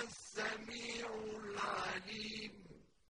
السماء